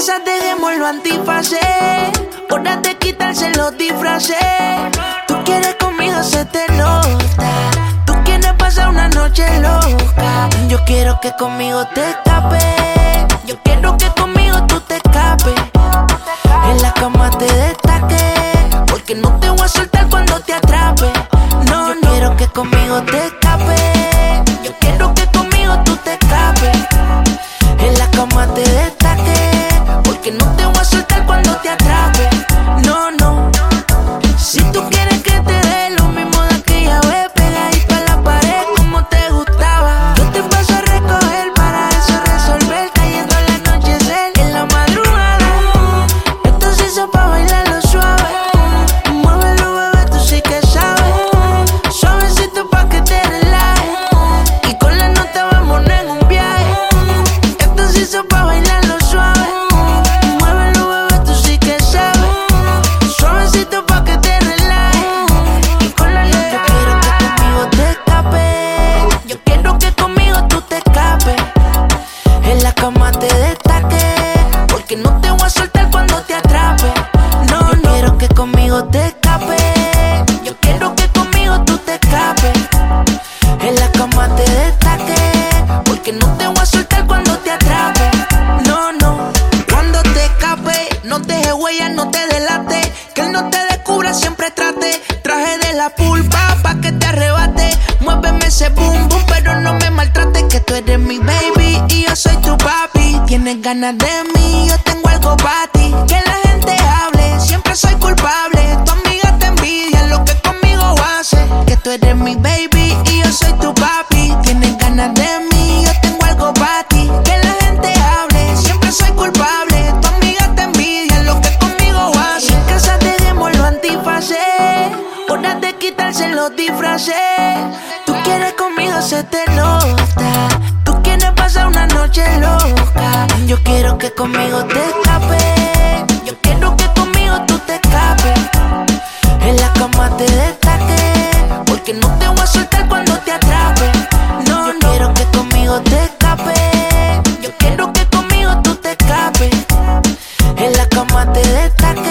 casa dejemos lo antifacé. Hora de quitarse los disfraces. Tú quieres conmigo, se te nota. Tú quieres pasar una noche loca. Yo quiero que conmigo te escapes. Cuando te atrape. Cama te destaque. Porque no te voy a soltar cuando te atrape. No, quiero que conmigo te escapes. Yo quiero que conmigo tú te escapes. En la cama te destaque. Porque no te voy a soltar cuando Tienes ganas de mí, yo tengo algo para ti. Que la gente hable, siempre soy culpable. Tu amiga te envidia lo que conmigo hace. Que tú eres mi baby y yo soy tu papi. Tienes ganas de mí, yo tengo algo para ti. Que la gente hable, siempre soy culpable. Tu amiga te envidia lo que conmigo hace. En casa dejemos lo antifacé. Hora de quitarse los disfraces. Tú quieres conmigo, se te nota. Tú quieres pasar una noche loca conmigo te escapes. Yo quiero que conmigo tú te escapes. En la cama te destaque, porque no te voy a soltar cuando te atrape. No, Yo no. quiero que conmigo te escapes. Yo quiero que conmigo tú te escapes. En la cama te destaque.